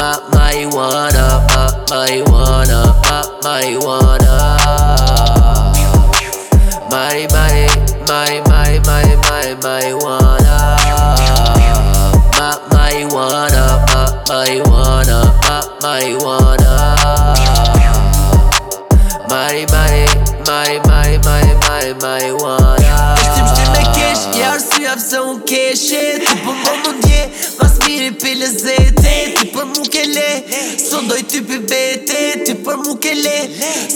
Ma marijuana, ma marijuana, ma marijuana. Mari, mari, mari, mari, mari, mari, marijuana. Ma marijuana, ma marijuana, ma marijuana. Mari, mari, mari, mari, mari, mari, marijuana. Ishtim shtim me kesh, jarë sy jap se unë keshe Ti për më më ndje, mas miri për lezete Ti për mu ke le, së ndoj ty për bete Ti për mu ke le,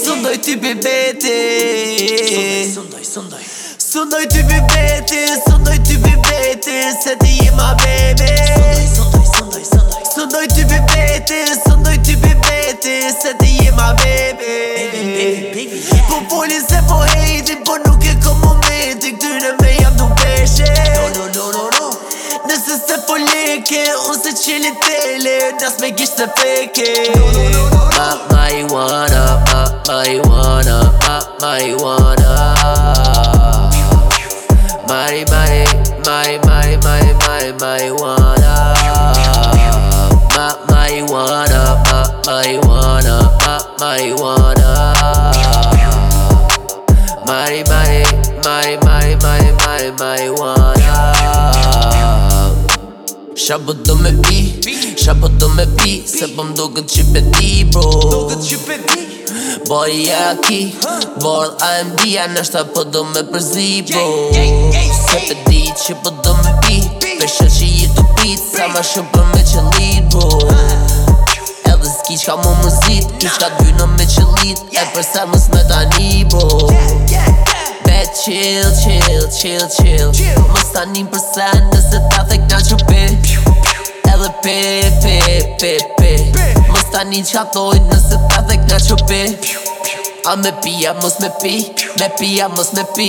së ndoj ty për bete Sundoj, sundoj. Së ndoj ty për bete, së ndoj ty për bete Se ti je ma bebe sundoj, sundoj. Së ndoj për bete, së ndoj ty për Po folin se po hejti, po nuk e kom momenti Këtyre me jam du peshe No, no, no, no. Nëse se po leke, unë se qeli tele Nas me gisht të peke Ma marijuana, ma marijuana, ma marijuana. Mari, mari, mari, mari, mari, mari, marijuana. Ma marijuana, ma marijuana, ma marijuana. Mari, mari, mari, mari, mari, mari, marijuana. Shabu do me pi, shabu do me pi Se po m'duket që pe ti bro. Boy ja ki, bord AMD A nështë po do me përzi bro. Se pe di që po do me pi Pesha që i të pit Sa ma shumë për me qëllit bro Qka mu muzit Ki qka t'byna me qëllit E për mës me tani bro Bet chill, chill, chill, chill. Mos tani për sa nëse ta thek na që pe. Edhe pe, pe, pe, pe. Mos tani qa thoj nëse ta thek na që pe. A me pija, mos me pi Me pija, mos me pi.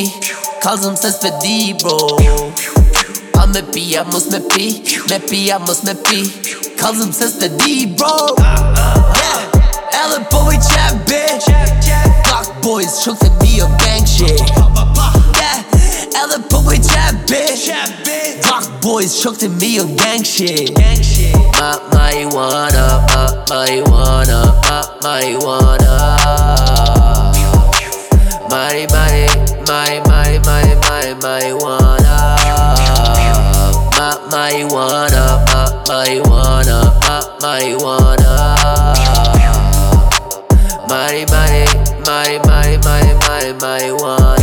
Kalzëm se s'pe di, bro A me pija, mos me pi Me pija, mos me pi Kalzëm se s'pe di, bro. Yeah, po i qep, bitch. Block boys, të mi o gang shit. Qep, bitch. Boys, shuk të mi o gang shit. Ma marijuana, ma marijuana, ma marijuana Mari, mari, mari, mari, mari, mari, marijuana Ma marijuana, ma marijuana, ma marijuana Mari, mari, mari, mari, mari, mari, marijuana